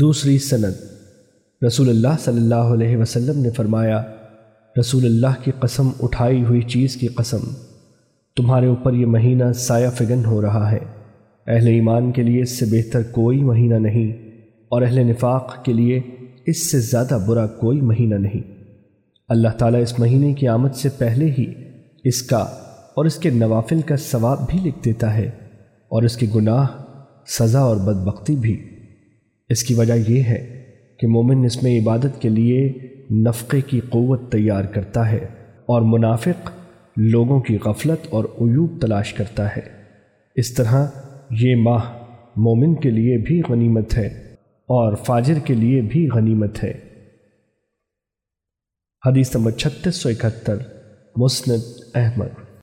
دوسری سند۔ رسول اللہ صلی اللہ علیہ وسلم نے فرمایا، رسول اللہ کی قسم اٹھائی ہوئی چیز کی قسم، تمہارے اوپر یہ مہینہ سایہ فگن ہو رہا ہے۔ اہل ایمان کے لیے اس سے بہتر کوئی مہینہ نہیں، اور اہل نفاق کے لیے اس سے زیادہ برا کوئی مہینہ نہیں۔ اللہ تعالیٰ اس مہینے کی آمد سے پہلے ہی اس کا اور اس کے نوافل کا ثواب بھی لکھ دیتا ہے، اور اس کے گناہ، سزا اور بدبختی بھی۔ اس کی وجہ یہ ہے کہ مومن اس میں عبادت کے لیے نفقے کی قوت تیار کرتا ہے اور منافق لوگوں کی غفلت اور عیوب تلاش کرتا ہے۔ اس طرح یہ ماہ مومن کے لیے بھی غنیمت ہے اور فاجر کے لیے بھی غنیمت ہے۔ حدیث نمبر چھتیس سو اکہتر، مسند احمد۔